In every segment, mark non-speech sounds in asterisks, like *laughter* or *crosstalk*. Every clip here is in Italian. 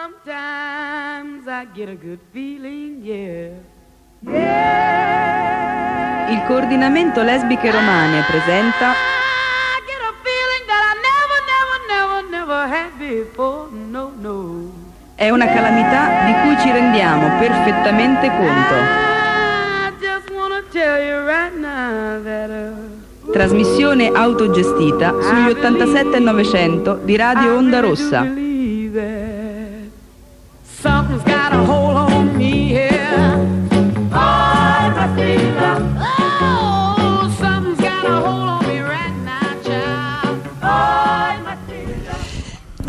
sometimes I get a good feeling, yeah. Il coordinamento lesbiche romane presenta I get a feeling that I never, never, never, never had before. No, no. È una calamità di cui ci rendiamo perfettamente conto. Uh, Trasmissione autogestita sugli 87 e 900 di Radio Onda Rossa.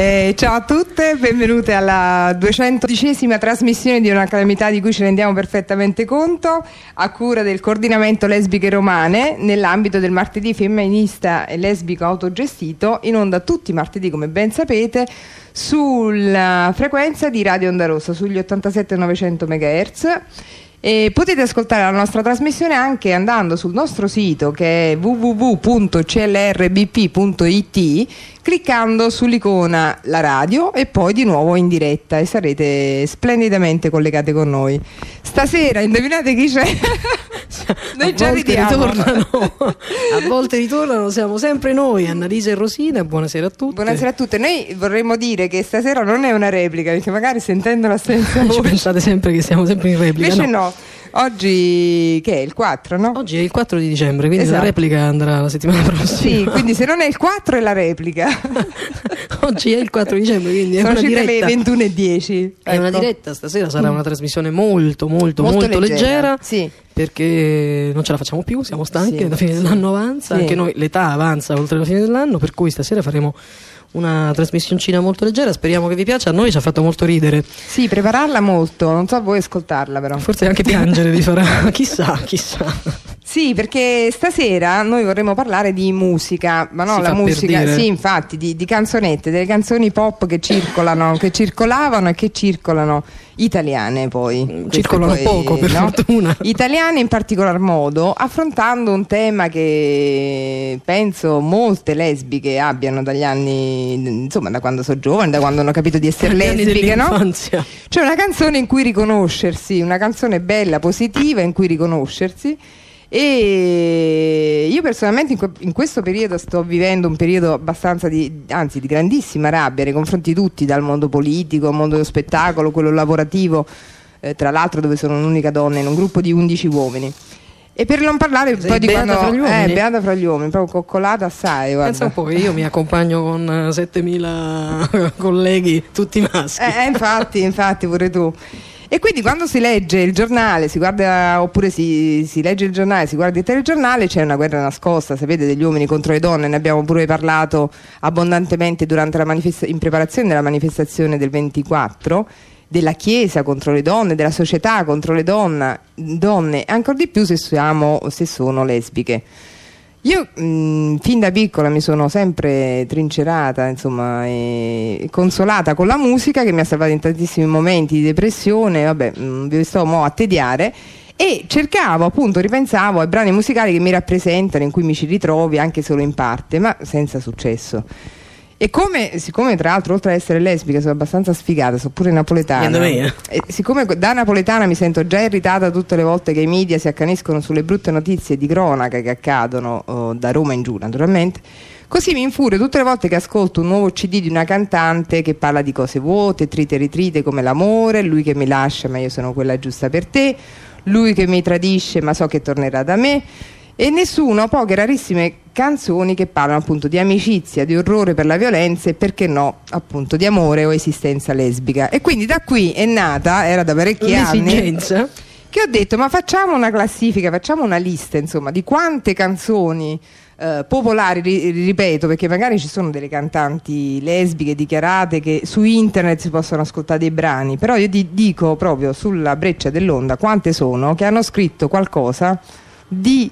Eh, ciao a tutte, benvenute alla 212esima trasmissione di una calamità di cui ci rendiamo perfettamente conto, a cura del coordinamento lesbiche romane, nell'ambito del martedì femminista e lesbico autogestito, in onda tutti i martedì, come ben sapete, sulla frequenza di Radio Onda Rossa, sugli 87-900 MHz. E potete ascoltare la nostra trasmissione anche andando sul nostro sito che è www.clrbp.it cliccando sull'icona la radio e poi di nuovo in diretta e sarete splendidamente collegate con noi. Stasera indovinate chi c'è? *laughs* Noi a già volte ridiamo. ritornano *laughs* a volte ritornano siamo sempre noi Annalisa e Rosina buonasera a tutti Buonasera a tutte, noi vorremmo dire che stasera non è una replica perché magari sentendola senza ci *laughs* voce pensate sempre che siamo sempre in replica Invece no. no, oggi che è il 4 no? oggi è il 4 di dicembre quindi Esatto. la replica andrà la settimana prossima Sì, quindi se non è il 4 è la replica. *laughs* oggi è il 4 dicembre quindi è Sono una le diretta 21 e 10. è una ecco. diretta stasera sarà una trasmissione molto molto molto, leggera, Sì. perché non ce la facciamo più siamo stanchi Sì, la fine sì. dell'anno avanza Sì. anche noi l'età avanza oltre la fine dell'anno per cui stasera faremo una trasmissioncina molto leggera speriamo che vi piaccia a noi ci ha fatto molto ridere Sì, prepararla molto, non so voi ascoltarla però. Forse anche piangere vi farà, *laughs* chissà, chissà. Sì, perché stasera noi vorremmo parlare di musica, ma no, Si la per musica, sì, infatti, di, di canzonette, delle canzoni pop che circolano, che circolavano e che circolano italiane poi. Queste Circolano poi, poco, per fortuna. *laughs* Italiane in particolar modo, affrontando un tema che penso molte lesbiche abbiano dagli anni, insomma, da quando sono giovani, da quando hanno capito di essere *laughs* lesbiche, no? C'è una canzone in cui riconoscersi, una canzone bella, positiva in cui riconoscersi. E io personalmente in, que- in questo periodo sto vivendo un periodo abbastanza di, anzi di grandissima rabbia nei confronti di tutti, dal mondo politico, al mondo dello spettacolo, quello lavorativo, eh, tra l'altro dove sono un'unica donna in un gruppo di 11 uomini. E per non parlare Sei poi di quando fra gli eh, uomini? beata fra gli uomini, proprio coccolata assai, guarda. Pensa un po' che io mi accompagno con eh, 7000 *laughs* colleghi, tutti maschi. Eh, eh, infatti, infatti, pure tu. E quindi quando si legge il giornale, si guarda, oppure si, si legge il giornale, si guarda il telegiornale, c'è una guerra nascosta, sapete, degli uomini contro le donne, ne abbiamo pure parlato abbondantemente manifesta- in preparazione della manifestazione del 24 della Chiesa contro le donne, della società contro le donne, donne ancora di più se, siamo, se sono lesbiche. Io mh, fin da piccola mi sono sempre trincerata, insomma, e consolata con la musica che mi ha salvato in tantissimi momenti di depressione, vabbè, mh, vi sto mo a tediare e cercavo appunto, ripensavo ai brani musicali che mi rappresentano, in cui mi ci ritrovi anche solo in parte, ma senza successo. E come, siccome tra l'altro oltre ad essere lesbica sono abbastanza sfigata, sono pure napoletana. Siccome da napoletana mi sento già irritata tutte le volte che i media si accaniscono sulle brutte notizie di cronaca che accadono oh, da Roma in giù, naturalmente, così mi infurio tutte le volte che ascolto un nuovo CD di una cantante che parla di cose vuote, trite e ritrite come l'amore, lui che mi lascia ma io sono quella giusta per te, lui che mi tradisce ma so che tornerà da me. E nessuno, poche rarissime canzoni che parlano appunto di amicizia, di orrore per la violenza e perché no, appunto di amore o esistenza lesbica. E quindi da qui è nata, era da parecchi anni, L'esigenza. che ho detto ma facciamo una classifica, facciamo una lista insomma di quante canzoni eh, popolari, ri- ripeto perché magari ci sono delle cantanti lesbiche dichiarate che su internet si possono ascoltare dei brani, però io ti dico proprio sulla breccia dell'onda quante sono che hanno scritto qualcosa di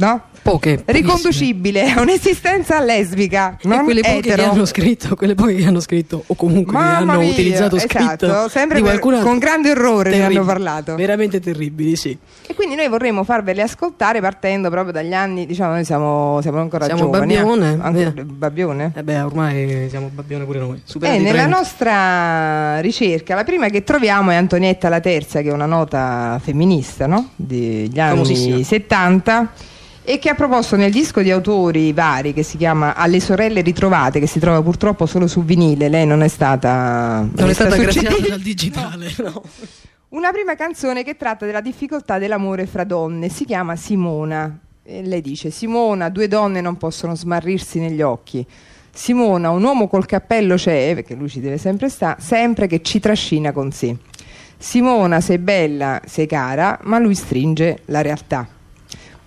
no? Poche. Riconducibile a un'esistenza lesbica, E non quelle poche che etero. hanno scritto, quelle poche che hanno scritto, o comunque che Mamma hanno mia, utilizzato esatto, scritto sempre per- con grande orrore ne hanno parlato. Veramente terribili, sì. E quindi noi vorremmo farvele ascoltare partendo proprio dagli anni, diciamo, noi siamo, siamo ancora Siamo giovani. eh? babbione, babbione? Eh beh, ormai siamo babbione pure noi. Eh, Superati i nella 30. nostra ricerca, la prima che troviamo è Antonietta la Terza, che è una nota femminista no? degli anni Famosissima. 70 e che ha proposto nel disco di autori vari che si chiama Alle sorelle ritrovate, che si trova purtroppo solo su vinile, lei non è stata, Non è stata graziata dal digitale, *laughs* no. Una prima canzone che tratta della difficoltà dell'amore fra donne, si chiama Simona. E lei dice: Simona, due donne non possono smarrirsi negli occhi. Simona, un uomo col cappello c'è, perché lui ci deve sempre stare, sempre che ci trascina con sé. Simona, sei bella, sei cara, ma lui stringe la realtà.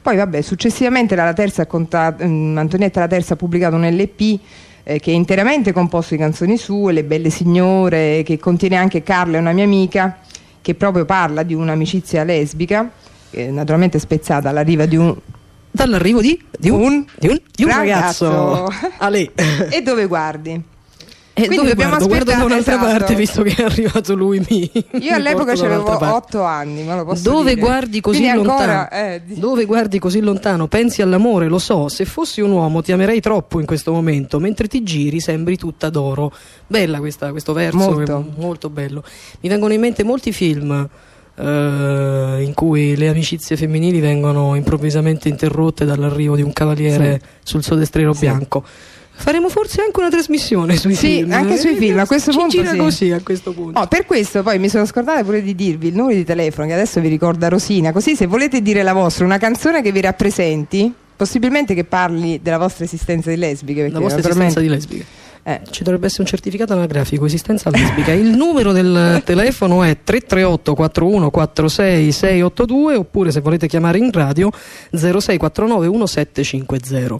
Poi, vabbè, successivamente la terza mm, Antonietta la Terza ha pubblicato un LP eh, che è interamente composto di canzoni sue, Le belle signore, che contiene anche Carla, è una mia amica, che proprio parla di un'amicizia lesbica, eh, naturalmente spezzata alla riva di un... Dall'arrivo di, di un, di un, di un ragazzo. ragazzo. *laughs* E dove guardi? E Quindi dobbiamo guardo? Guardo da aspettare, un'altra esatto. parte, visto che è arrivato lui. Mi, Io all'epoca avevo avevo 8 anni, ma lo posso Dove dire. guardi così Quindi lontano? ancora, eh, di- Dove guardi così lontano? Pensi all'amore, lo so. Se fossi un uomo ti amerei troppo in questo momento. Mentre ti giri sembri tutta d'oro. Bella questa, questo verso, Molto. molto bello. Mi vengono in mente molti film. eh, in cui le amicizie femminili vengono improvvisamente interrotte dall'arrivo di un cavaliere sul suo destriero bianco. Faremo forse anche una trasmissione sui Sì, film. anche sui Eh, film, a questo ci punto gira sì. così a questo punto. Oh, per questo poi mi sono scordata pure di dirvi il numero di telefono che adesso vi ricorda Rosina, così se volete dire la vostra, una canzone che vi rappresenti, possibilmente che parli della vostra esistenza di lesbiche. La vostra esistenza di lesbiche. Eh, Ci dovrebbe essere un certificato anagrafico, esistenza lesbica. Il numero del *laughs* telefono è 338 41 46 682 oppure se volete chiamare in radio 0649 1750.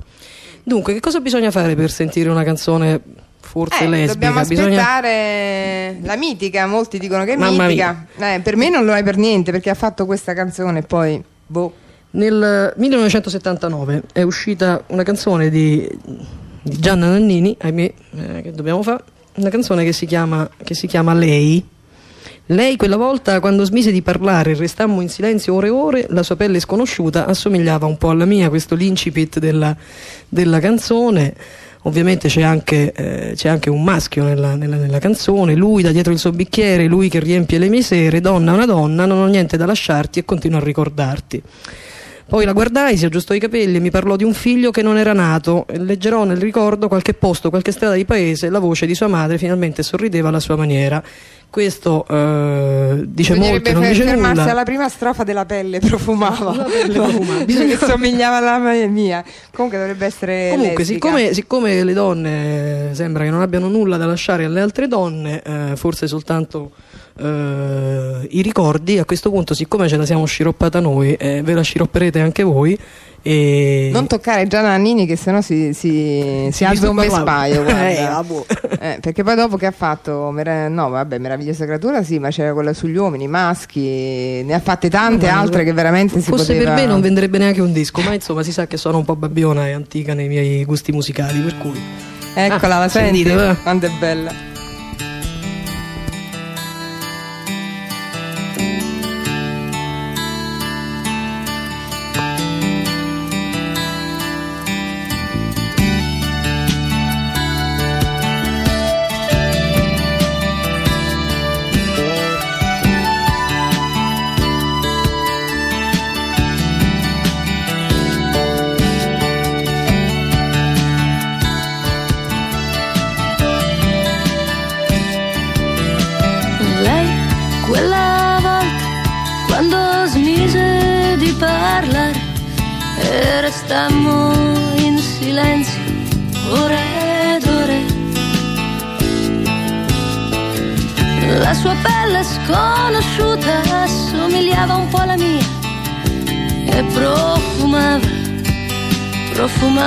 Dunque, che cosa bisogna fare per sentire una canzone forse eh, lesbica? dobbiamo Bisogna- aspettare la mitica, molti dicono che è Mamma mitica. Eh, per me non lo è per niente perché ha fatto questa canzone e poi boh. Nel 1979 è uscita una canzone di, di Gianna Nannini, ahimè, eh, che dobbiamo fare, una canzone che si chiama, che si chiama Lei. Lei quella volta quando smise di parlare e restammo in silenzio ore e ore, la sua pelle sconosciuta assomigliava un po' alla mia, questo l'incipit della, della canzone. Ovviamente c'è anche, eh, c'è anche un maschio nella, nella- nella canzone, lui da dietro il suo bicchiere, lui che riempie le mie sere, donna una donna, non ho niente da lasciarti e continuo a ricordarti. Poi la guardai, si aggiustò i capelli e mi parlò di un figlio che non era nato. Leggerò nel ricordo qualche posto, qualche strada di paese, la voce di sua madre finalmente sorrideva alla sua maniera. Questo eh, dice molto, non dice fermarsi nulla. alla prima strofa della pelle profumava. La pelle profumava. *laughs* che somigliava alla mia. Comunque dovrebbe essere Comunque, siccome, siccome le donne eh, sembra che non abbiano nulla da lasciare alle altre donne, eh, forse soltanto eh, i ricordi, a questo punto, siccome ce la siamo sciroppata noi, eh, ve la sciropperete anche voi. E... Non toccare Gianna Nannini che sennò si, si, si alza un vespaio. *laughs* Eh. Eh, perché poi dopo che ha fatto, no vabbè, meravigliosa creatura sì, ma c'era quella sugli uomini, maschi, ne ha fatte tante Ma- altre che veramente si Fosse poteva... per me non venderebbe neanche un disco, ma insomma si sa che sono un po' babbiona e antica nei miei gusti musicali, per cui... Eccola, Ah, la senti? sentite. Quanto è bella.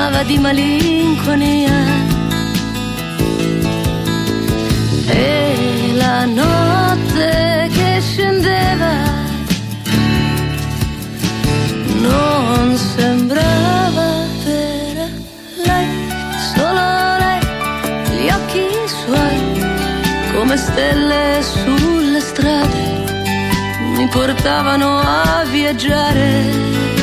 parlava di malinconia e la notte che scendeva non sembrava per lei, solo lei, gli occhi suoi come stelle sulle strade mi portavano a viaggiare.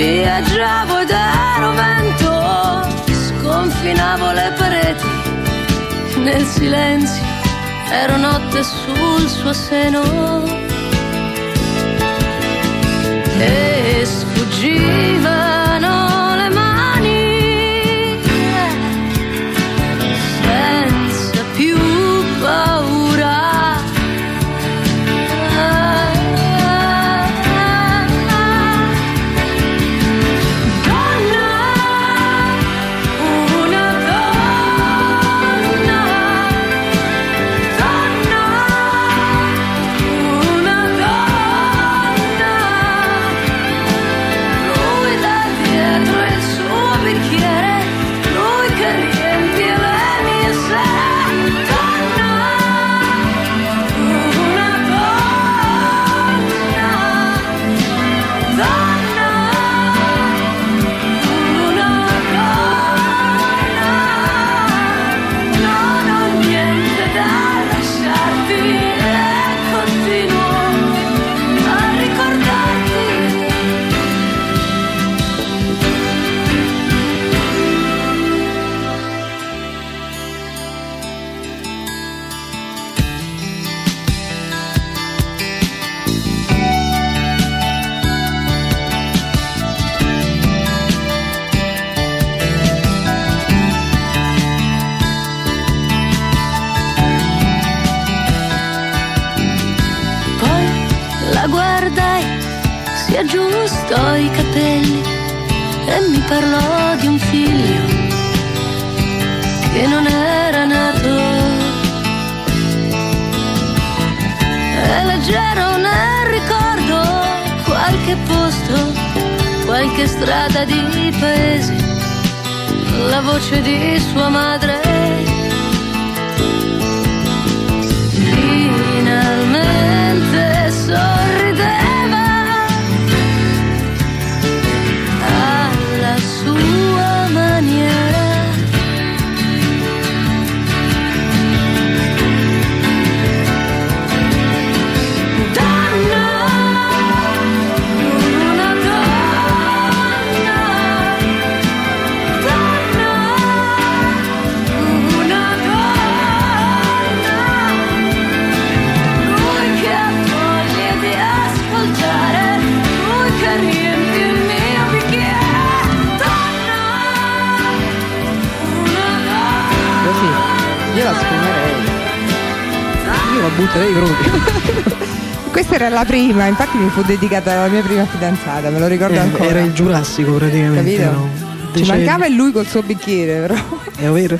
Viaggiavo ed ero vento, sconfinavo le pareti. Nel silenzio, ero notte sul suo seno. E sfuggivano aggiustò i capelli e mi parlò di un figlio che non era nato. È leggero nel ricordo qualche posto, qualche strada di paese, la voce di sua madre. Finalmente sorrideva butterei proprio. *laughs* Questa era la prima, infatti mi fu dedicata alla mia prima fidanzata, me lo ricordo Eh, ancora. era il Giurassico praticamente. Capito? no? Ci mancava il lui col suo bicchiere, però È vero?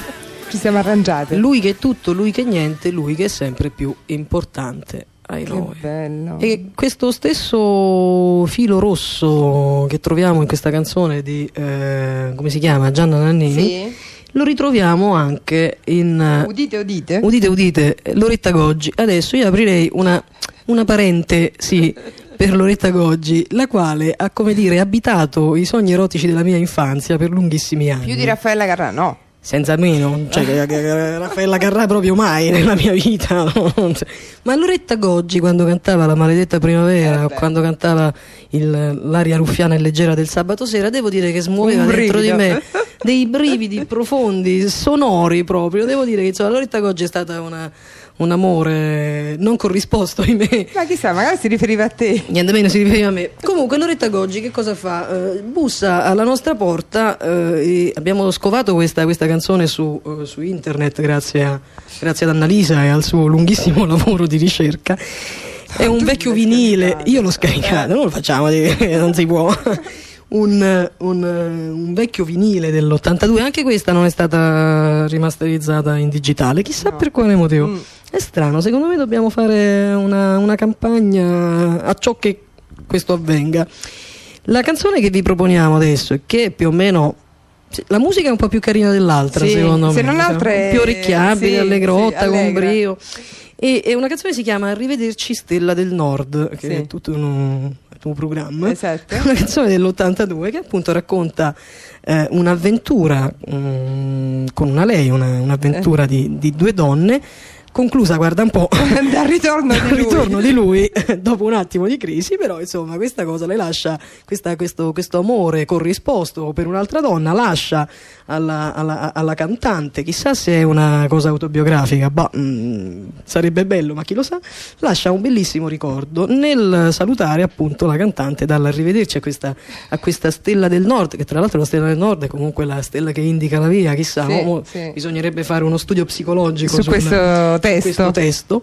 ci siamo arrangiate. Lui che è tutto, lui che è niente, lui che è sempre più importante ai Che noi. bello. E questo stesso filo rosso che troviamo in questa canzone di, eh, come si chiama, Gianna Nannini, Sì? Lo ritroviamo anche in... eh, Udite, udite. Udite, udite, Loretta Goggi. Adesso io aprirei una, una parentesi per Loretta Goggi, la quale ha, come dire, abitato i sogni erotici della mia infanzia per lunghissimi anni. Più di Raffaella Carrà, no. Senza meno, cioè Raffaella Carrà proprio mai nella mia vita. no? Ma Loretta Goggi quando cantava La maledetta primavera Eh quando cantava il- l'aria ruffiana e leggera del sabato sera, devo dire che smuoveva Un dentro di me dei brividi profondi, sonori proprio. Devo dire che insomma, Loretta Goggi è stata una- un amore non corrisposto in me. Ma chissà, magari si riferiva a te. Niente meno si riferiva a me. Comunque Loretta Goggi che cosa fa? Eh, bussa alla nostra porta eh, abbiamo scovato questa, questa canzone su, eh, su internet grazie, a, grazie ad Annalisa e al suo lunghissimo lavoro di ricerca. È un Tu vecchio vinile, scaricato. io l'ho scaricato, non lo facciamo, non si può. Un, un, un vecchio vinile dell'82, anche questa non è stata rimasterizzata in digitale, chissà No. per quale motivo. Mm. È strano, secondo me dobbiamo fare una, una campagna a ciò che questo avvenga. La canzone che vi proponiamo adesso, e che più o meno la musica è un po' più carina dell'altra, Sì, secondo se me. non altro è- più orecchiabile, sì, allegrotta, sì, con brio. E, e una canzone si chiama Arrivederci Stella del Nord, che è tutto un, tuo programma. Esatto. Una canzone dell'82 che appunto racconta eh, un'avventura mm, con una lei, una- un'avventura di, di due donne. Conclusa, guarda un po', *laughs* Dal ritorno di dal lui. ritorno di lui *laughs* dopo un attimo di crisi, però insomma questa cosa le lascia, questa- questo, questo amore corrisposto per un'altra donna, lascia alla, alla- alla cantante, chissà se è una cosa autobiografica, bah, mm, sarebbe bello, ma chi lo sa, lascia un bellissimo ricordo nel salutare appunto la cantante dall'arrivederci a questa, a questa stella del nord, che tra l'altro la stella del nord è comunque la stella che indica la via, chissà, Sì, mo- sì. bisognerebbe fare uno studio psicologico Su questo su questo testo.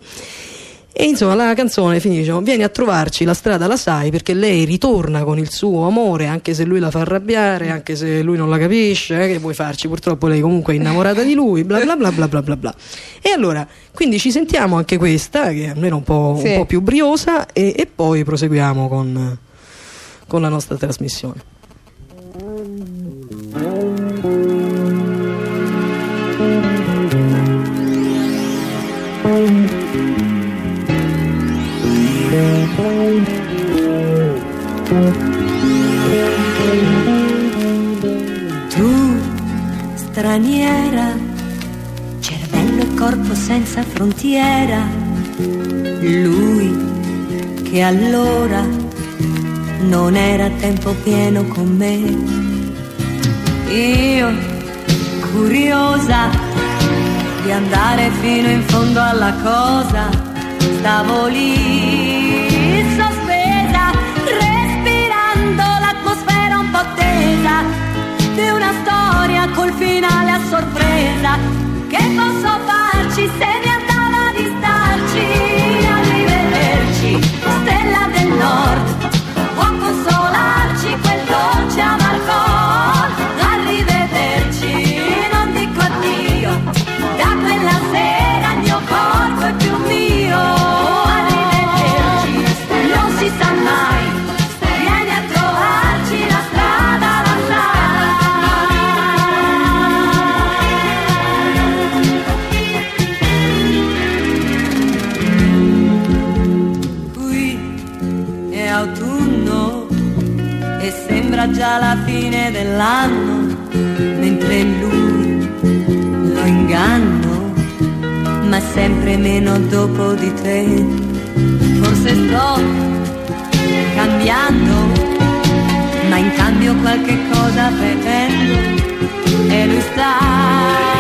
E insomma la canzone finisce, vieni a trovarci, la strada la sai, perché lei ritorna con il suo amore, anche se lui la fa arrabbiare, anche se lui non la capisce, eh, che vuoi farci? Purtroppo lei comunque è innamorata di lui, bla bla bla bla bla bla bla. E allora, quindi ci sentiamo anche questa, che è almeno un po', un Sì. po' più briosa, e, e poi proseguiamo con, con la nostra trasmissione. Tu, straniera, cervello e corpo senza frontiera, lui che allora non era a tempo pieno con me. Io, curiosa di andare fino in fondo alla cosa, stavo lì a sorpresa. Già la fine dell'anno, mentre lui lo inganno, ma sempre meno dopo di te. Forse sto cambiando, ma in cambio qualche cosa pretendo e lui sta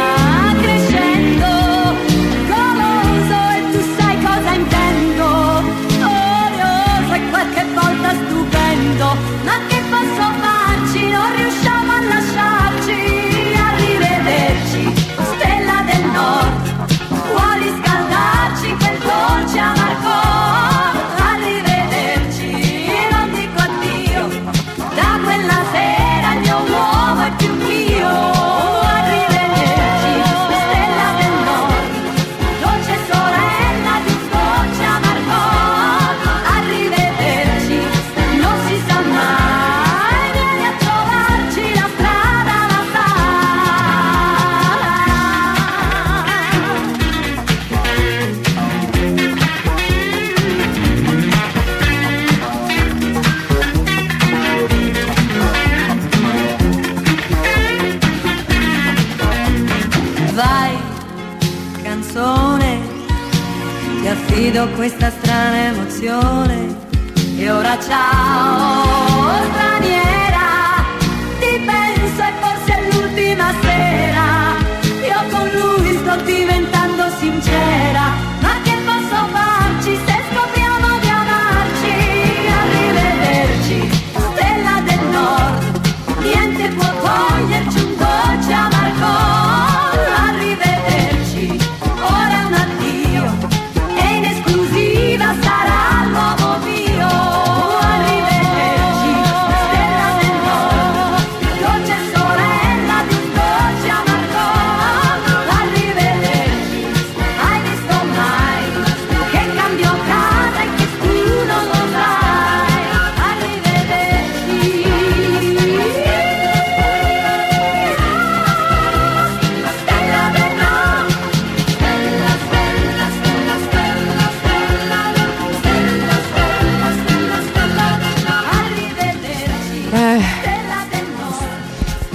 questa strana emozione. E ora ciao,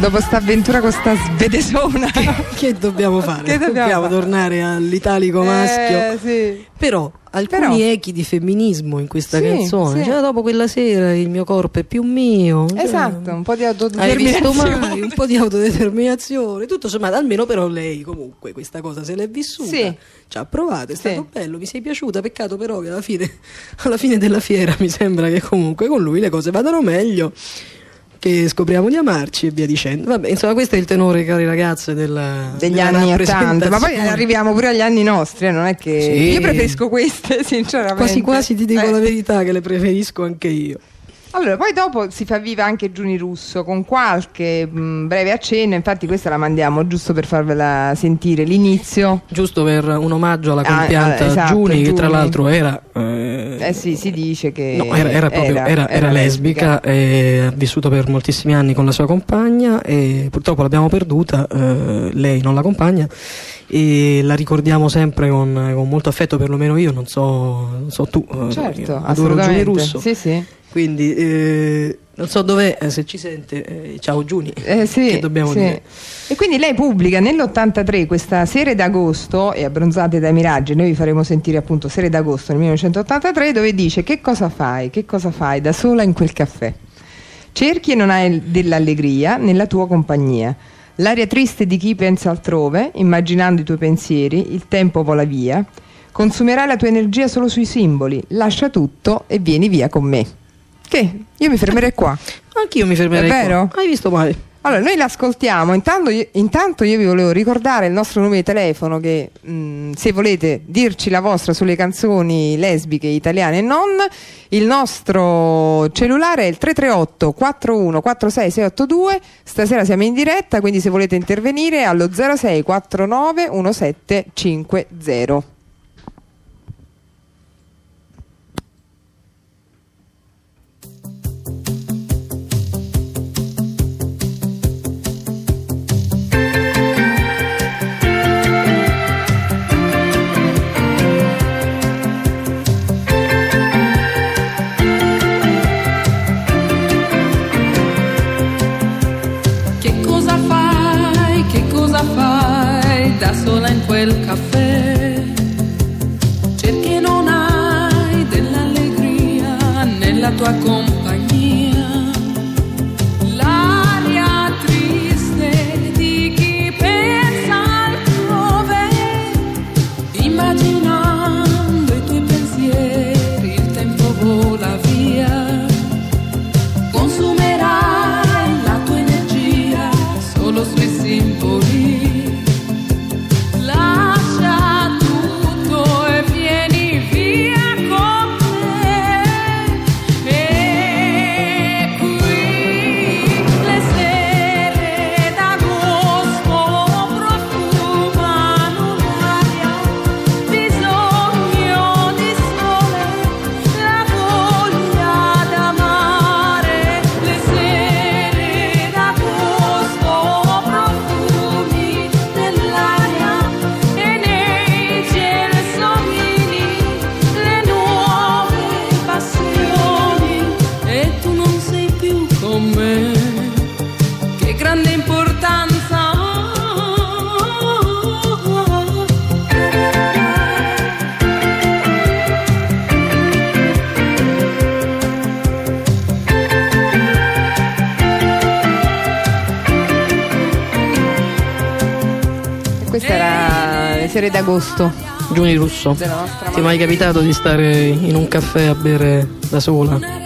dopo sta avventura con sta svedesona. Che dobbiamo fare? Che dobbiamo fare? tornare all'italico maschio. Eh, sì. Però alcuni Però- echi di femminismo in questa Sì, canzone. sì. Cioè, dopo quella sera il mio corpo è più mio. Cioè, Esatto, un po' di autodeterminazione. mai un po' di autodeterminazione? Tutto sommato, almeno però lei comunque questa cosa se l'è vissuta. Sì. Ci ha provato, è stato bello, mi sei piaciuta. Peccato però che alla fine, *laughs* alla fine della fiera mi sembra che comunque con lui le cose vadano meglio. Che scopriamo di amarci e via dicendo. Vabbè, insomma, questo è il tenore, cari ragazze, della, degli della anni 80 ma poi arriviamo pure agli anni nostri eh, non è che Sì. io preferisco queste *laughs* sinceramente Quasi quasi ti dico Eh. la verità che le preferisco anche io. Allora, poi dopo si fa viva anche Giuni Russo con qualche mh, breve accenno, infatti questa la mandiamo giusto per farvela sentire l'inizio. Giusto per un omaggio alla Ah, compianta ah, esatto, Giuni, che tra Giuni. l'altro era. eh, Eh sì, si dice che No, era, era proprio era, era lesbica, e ha vissuto per moltissimi anni con la sua compagna e purtroppo l'abbiamo perduta, eh, lei non la compagna e la ricordiamo sempre con, con molto affetto, perlomeno io, non so, non so tu, eh, Certo, adoro. Giuni Russo, Sì, sì. quindi eh, non so dov'è, eh, se ci sente, eh, ciao Giuni, Eh, sì, *laughs* che dobbiamo sì. dire? E quindi lei pubblica nell'83 questa Sere d'agosto e abbronzate dai miraggi, noi vi faremo sentire appunto Sere d'agosto nel 1983 dove dice che cosa fai, che cosa fai da sola in quel caffè. Cerchi e non hai dell'allegria nella tua compagnia. L'aria triste di chi pensa altrove, immaginando i tuoi pensieri, il tempo vola via. Consumerai la tua energia solo sui simboli, lascia tutto e vieni via con me. Che? Io mi fermerei qua. *laughs* Anch'io mi fermerei È vero? qua. Hai visto male? Allora, noi l'ascoltiamo, intanto, intanto, io vi volevo ricordare il nostro numero di telefono che mh, se volete dirci la vostra sulle canzoni lesbiche, italiane e non, il nostro cellulare è il 338 41 46 682, stasera siamo in diretta, quindi se volete intervenire allo 06 49 17 50. Quel caffè? Cerchi non hai dell'allegria nella tua compagnia. Che grande importanza. Questa era le serie d'agosto. Giuni Russo, della nostra ti è mai capitato di stare in un caffè a bere da sola?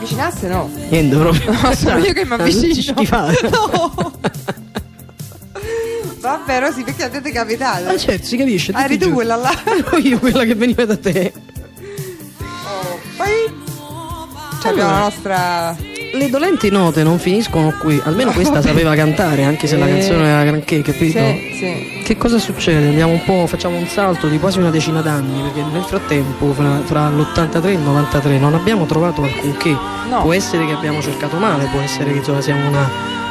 Avvicinasse, no. Niente proprio. *laughs* No, sono io che mi avvicino. *laughs* No. Vabbè, Rosy, perché a te è capitato? Ah certo, si capisce. Ah, eri tu quella là. *laughs* Ero io quella che veniva da te. Poi cioè, abbiamo la nostra. Le dolenti note non finiscono qui. Almeno questa *laughs* sapeva cantare, anche se la Eh. canzone era granché, capito? Sì, sì. Che cosa succede? Andiamo un po', facciamo un salto di quasi una decina d'anni, perché nel frattempo, fra, fra l'83 e il 93, non abbiamo trovato alcunché. No. Può essere che abbiamo cercato male, può essere che insomma, siamo una,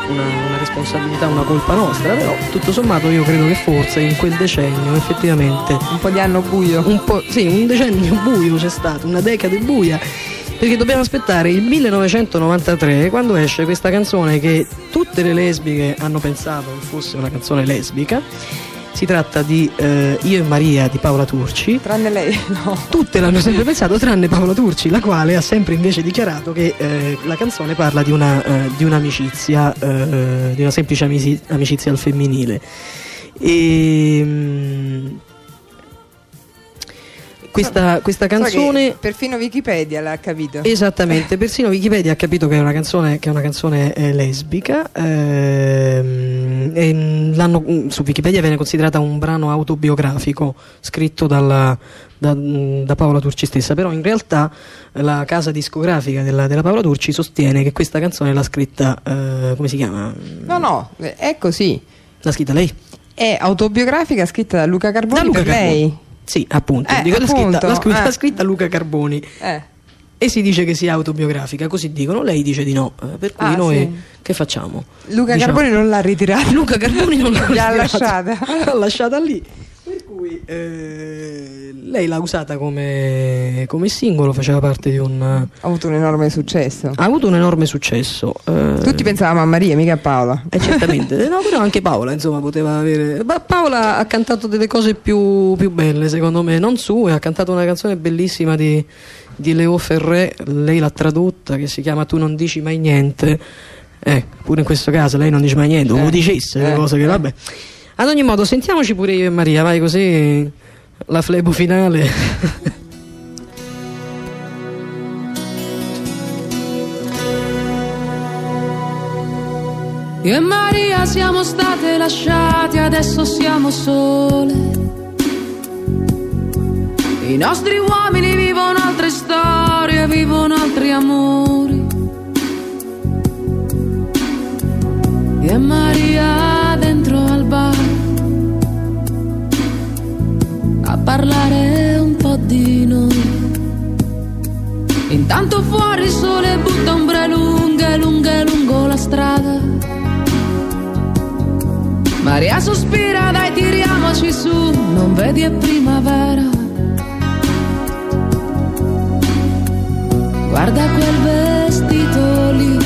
una, una responsabilità, una colpa nostra, però tutto sommato io credo che forse in quel decennio effettivamente Un po' di anno buio. un po', sì, un decennio buio c'è stato, una decade buia. Perché dobbiamo aspettare il 1993 quando esce questa canzone che tutte le lesbiche hanno pensato che fosse una canzone lesbica. Si tratta di eh, Io e Maria di Paola Turci. Tranne lei, *laughs* no. Tutte l'hanno sempre pensato, tranne Paola Turci, la quale ha sempre invece dichiarato che eh, la canzone parla di, una, eh, di un'amicizia, eh, di una semplice amici- amicizia al femminile. E, mm, questa, questa canzone. perfino Wikipedia l'ha capito. Esattamente, persino Wikipedia ha capito che è una canzone, che è una canzone eh, lesbica. ehm, mm, su Wikipedia viene considerata un brano autobiografico scritto dalla- da, mm, da Paola Turci stessa, però in realtà la casa discografica della, della Paola Turci sostiene che questa canzone l'ha scritta, eh, come si chiama? No, no, è così. L'ha scritta lei? È autobiografica scritta da Luca Carboni Da Luca per Carboni. lei. Sì, appunto, Eh, dico, l'ha, scritta, appunto, l'ha scritta- eh. l'ha scritta Luca Carboni. Eh. E si dice che sia autobiografica, così dicono, lei dice di no, eh, per cui Ah, noi sì. che facciamo? Luca Diciamo- Carboni non l'ha ritirata. Luca Carboni non *laughs* l'ha L'ha ritirata. lasciata. *laughs* L'ha lasciata lì. Per cui eh, lei l'ha usata come, come singolo, faceva parte di un... Ha avuto un enorme successo. Ha avuto un enorme successo. eh, Tutti pensavamo a Maria, mica a Paola. eh, certamente, *laughs* no, però anche Paola insomma poteva avere. Ma Paola ha cantato delle cose più, più belle, secondo me, non sue, ha cantato una canzone bellissima di, di Leo Ferré, lei l'ha tradotta, che si chiama Tu non dici mai niente. Eh, pure in questo caso lei non dice mai niente, o Eh, lo dicesse, le eh, cose che eh. vabbè. Ad ogni modo, sentiamoci pure io e Maria, vai così la flebo finale. *laughs* Io e Maria siamo state lasciate, adesso siamo sole. I nostri uomini vivono altre storie, vivono altri amori. Io e Maria parlare un po' di noi. Intanto fuori il sole butta ombre lunghe, lunghe lungo la strada. Maria sospira, dai tiriamoci su, non vedi è primavera. Guarda quel vestito lì,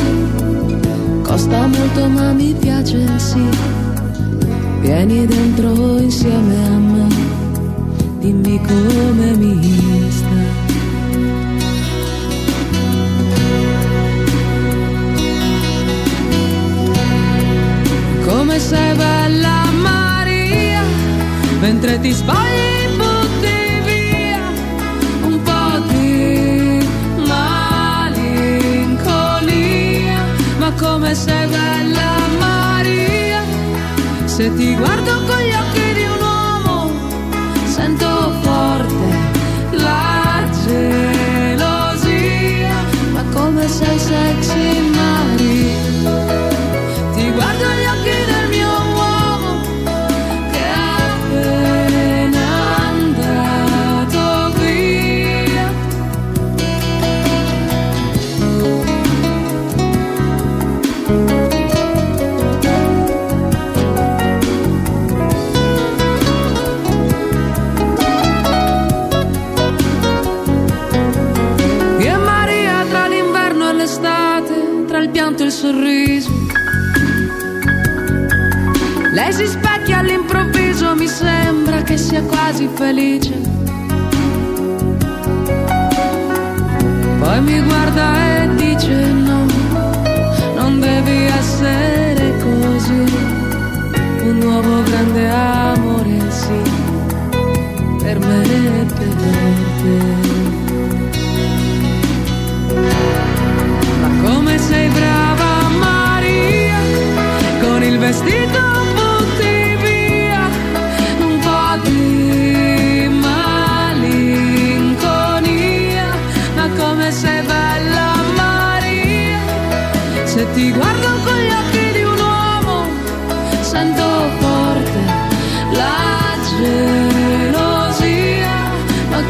costa molto ma mi piace sì. Vieni dentro insieme a me, dimmi come mi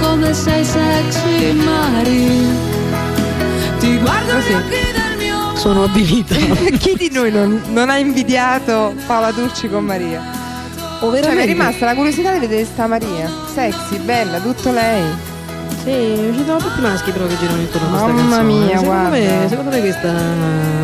come sei sexy Maria. Ti guardo gli occhi del mio *laughs* Sono avvilita. *laughs* Chi di noi non, non ha invidiato Paola Turci con Maria? O Cioè, mi è rimasta la curiosità di vedere sta Maria. Sexy, bella, tutto lei. Sì, ci sono tutti maschi però che girano intorno a questa Mamma canzone. mia, secondo guarda. Me, secondo me questa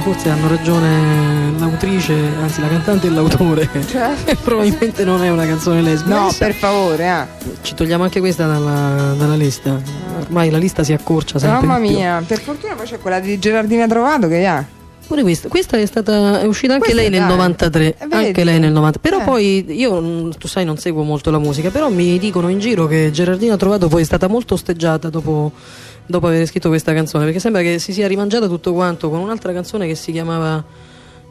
forse hanno ragione l'autrice, anzi la cantante e l'autore. *laughs* Cioè? *laughs* Probabilmente non è una canzone lesbica. No, per favore, ah. Ci togliamo anche questa dalla, dalla lista. Ormai la lista si accorcia sempre. Mamma mia, per fortuna poi c'è quella di Gerardina Trovato che ha. Pure questa, questa è stata è uscita anche lei nel dai. 93. Eh? Anche lei nel 90. Però Eh. poi io tu sai non seguo molto la musica, però mi dicono in giro che Gerardina Trovato poi è stata molto osteggiata dopo dopo aver scritto questa canzone, perché sembra che si sia rimangiata tutto quanto con un'altra canzone che si chiamava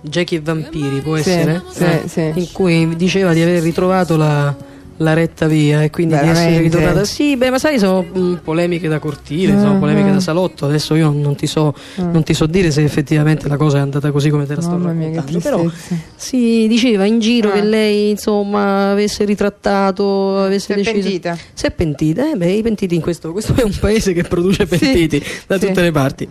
Jackie e Vampiri, può Sì, essere? sì, Eh, sì. In cui diceva di aver ritrovato la, la retta via e quindi di essere Veramente? ritornata. Sì, beh, ma sai, sono mm, polemiche da cortile, sono Ah, polemiche ah. da salotto. Adesso io non ti, so, non ti so dire se effettivamente la cosa è andata così come te la sto Mamma mia, raccontando. Però tristezza. si diceva in giro Ah. che lei insomma avesse ritrattato, avesse Si è deciso. pentita. Si è pentita, eh, beh, i pentiti in questo, questo è un paese che produce *laughs* pentiti da sì. tutte le parti.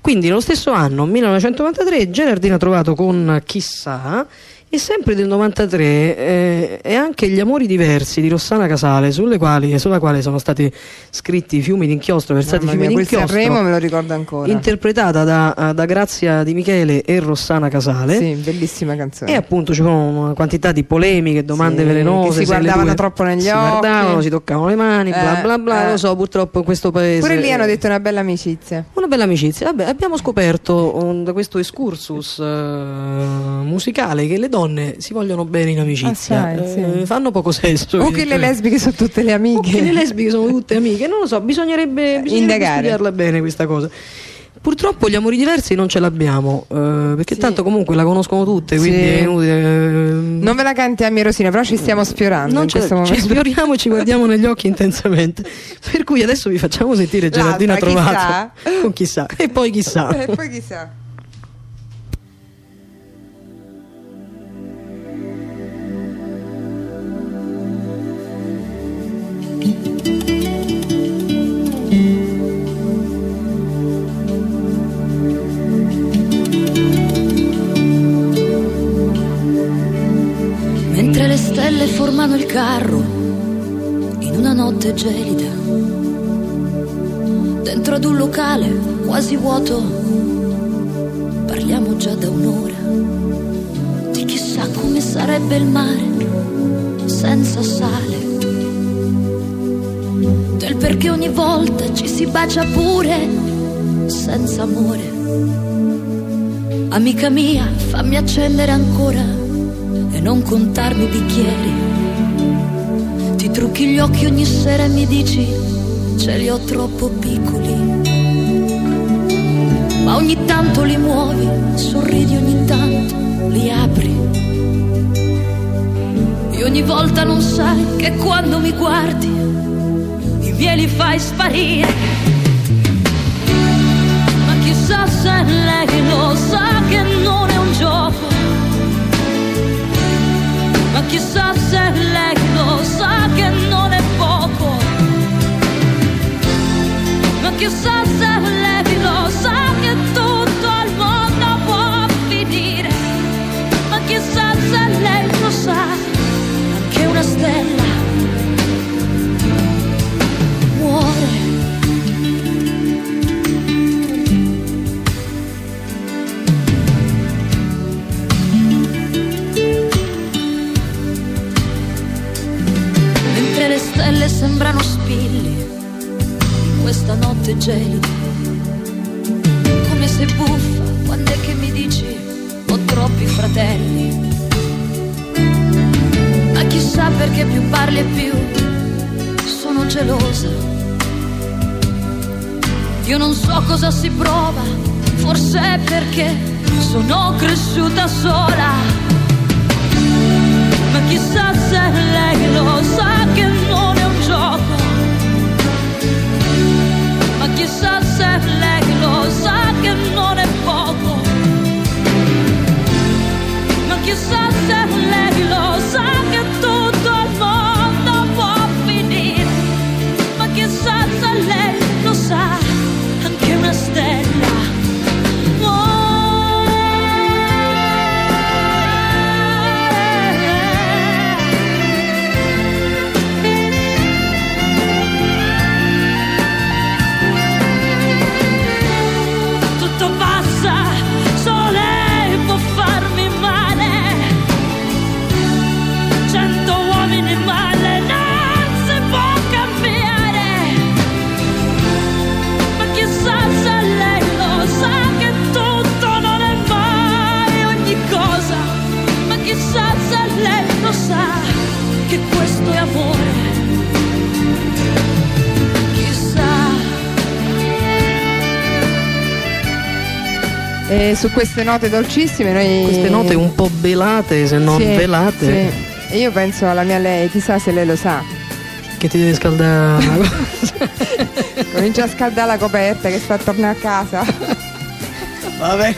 Quindi nello stesso anno, 1993, Gerardina ha trovato con Chissà e sempre del 93 eh, e anche Gli amori diversi di Rossana Casale, sulle quali, sulla quale sono stati scritti fiumi d'inchiostro, versati fiumi mia, quel d'inchiostro. Sanremo me lo ricordo ancora. Interpretata da, da Grazia Di Michele e Rossana Casale. Sì, bellissima canzone. E appunto ci sono una quantità di polemiche, domande Sì, velenose. che si guardavano troppo negli si occhi. guardavano, si toccavano le mani, bla Eh, bla bla. eh. Lo so, purtroppo in questo paese. Pure lì hanno detto una bella amicizia. Una bella amicizia. Vabbè, abbiamo scoperto um, da questo excursus eh, musicale che le donne si vogliono bene in amicizia. Ah, sai, Eh, sì. Fanno poco sesso. O che le lesbiche sono tutte le O amiche. che le lesbiche sono tutte amiche, non lo so, bisognerebbe, bisognerebbe Indagare. studiarla bene questa cosa. Purtroppo gli amori diversi non ce l'abbiamo, eh, perché tanto comunque la conoscono tutte, quindi Sì. è inutile. eh, Non ve la canti a Rosina, però ci stiamo sfiorando non ce, ci sfioriamo e ci guardiamo negli occhi intensamente. *laughs* Per cui adesso vi facciamo sentire Gerardina Trovato con chissà. E poi chissà. E poi chissà. Formano il carro in una notte gelida. Dentro ad un locale quasi vuoto, parliamo già da un'ora di chissà come sarebbe il mare senza sale. Del perché ogni volta ci si bacia pure senza amore. Amica mia, fammi accendere ancora e non contarmi bicchieri. Trucchi gli occhi ogni sera e mi dici ce li ho troppo piccoli. Ma ogni tanto li muovi, sorridi ogni tanto, li apri. E ogni volta non sai che quando mi guardi i miei li fai sparire. Ma chissà se lei lo sa che non è un gioco. Ma chissà se lei Ma chissà se su queste note dolcissime noi... Queste note un po' belate, se non Sì, velate, sì. E io penso alla mia lei, chissà se lei lo sa. che ti deve scaldare. *laughs* Comincia a scaldare la coperta che sta a tornare a casa. Vabbè,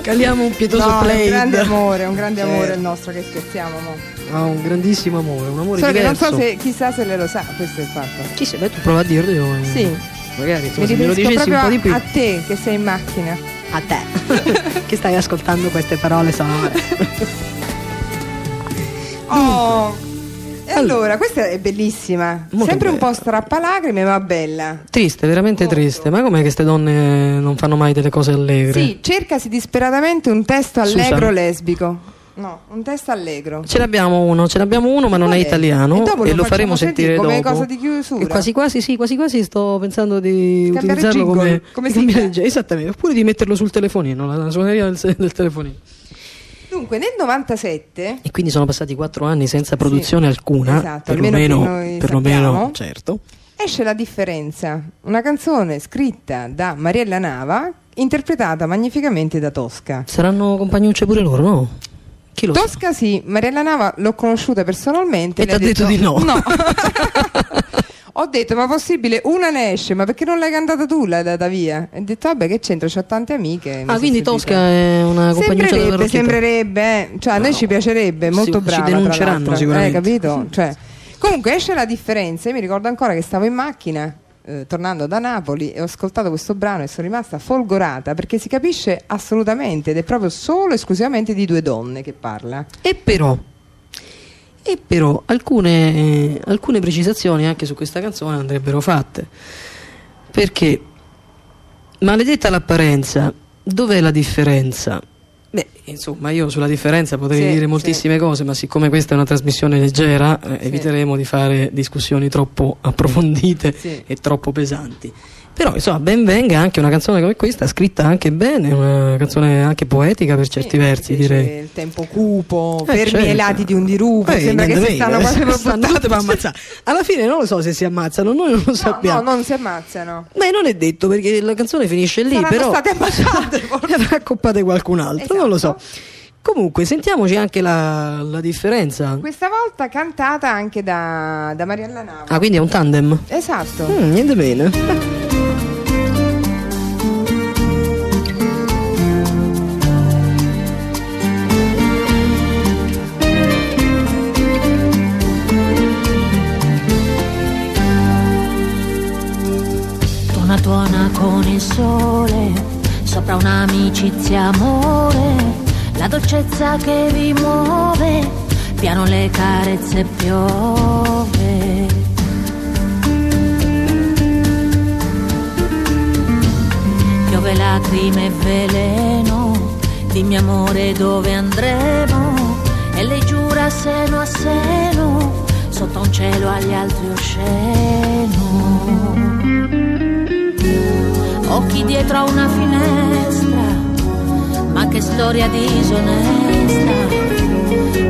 caliamo un pietoso No, è play. un grande amore, un grande Sì. amore il nostro che scherziamo. Mo. Ha un grandissimo amore, un amore Solo che non diverso. so se chissà se lei lo sa, questo è il fatto. Chi se beh, tu prova a dirlo. eh. Sì, Magari insomma, mi se me lo riferisco dicessi un po' di proprio più. a te che sei in macchina. A te. *laughs* che stai ascoltando queste parole sonore. *laughs* Oh! E allora, questa è bellissima. Molto Sempre un bella. po' strappalacrime, ma bella. Triste, veramente triste. Ma com'è che queste donne non fanno mai delle cose allegre? Sì, cercasi disperatamente un testo allegro Susan. lesbico. No, un testo allegro. Ce l'abbiamo uno, ce l'abbiamo uno, ma non è italiano E e lo faremo sentire come dopo. cosa di chiusura. E quasi quasi sì, quasi quasi sto pensando di Scambiare utilizzarlo jingle, come, come di cambiare esattamente, oppure di metterlo sul telefonino, la, la suoneria del, del telefonino. Dunque, nel 97 E quindi sono passati quattro anni senza produzione alcuna, esatto, perlomeno, perlomeno certo. esce La differenza, una canzone scritta da Mariella Nava, interpretata magnificamente da Tosca. Saranno compagnucce pure loro, no? Tosca sì, Mariella Nava l'ho conosciuta personalmente. E le ha t'ha detto di no. No. *laughs* Ho detto, ma possibile, una ne esce, ma perché non l'hai cantata tu, l'hai data via? E ho detto, vabbè, che c'entra, ho tante amiche. mi Ah, quindi. Tosca è una compagnuccia della Sembrerebbe, sembrerebbe, eh. cioè a noi ci piacerebbe, molto ci brava. tra denunceranno l'altro. sicuramente. Eh, capito? Cioè, comunque esce la differenza. Io mi ricordo ancora che stavo in macchina. Eh, tornando da Napoli e ho ascoltato questo brano e sono rimasta folgorata perché si capisce assolutamente ed è proprio solo e esclusivamente di due donne che parla. E però, e però alcune, eh, alcune precisazioni anche su questa canzone andrebbero fatte. Perché, maledetta l'apparenza, dov'è la differenza? Beh, insomma, io sulla differenza potrei Sì, dire sì. moltissime cose, ma siccome questa è una trasmissione leggera, eh, Sì. eviteremo di fare discussioni troppo approfondite Sì. e troppo pesanti. Però, insomma, ben venga anche una canzone come questa, scritta anche bene, una canzone anche poetica per certi Sì, versi, direi. Il tempo cupo, Eh, fermi certo. ai lati di un dirupo, Eh, sembra che si stanno eh, quasi per ammazzare. Alla fine non lo so se si ammazzano, noi non lo No, sappiamo. no, non si ammazzano. Beh, non è detto perché la canzone finisce lì, Saranno però state ammazzate, *laughs* forse. accoppate qualcun altro, non lo so. Comunque, sentiamoci anche la, la differenza. Questa volta cantata anche da, da Mariella Nava. Ah, quindi è un tandem? Esatto. Mm, niente bene. Tuona tuona con il sole, sopra un'amicizia amore, la dolcezza che vi muove, piano le carezze piove. Piove lacrime e veleno, dimmi amore dove andremo, e lei giura seno a seno, sotto un cielo agli altri osceno occhi dietro a una finestra, che storia disonesta,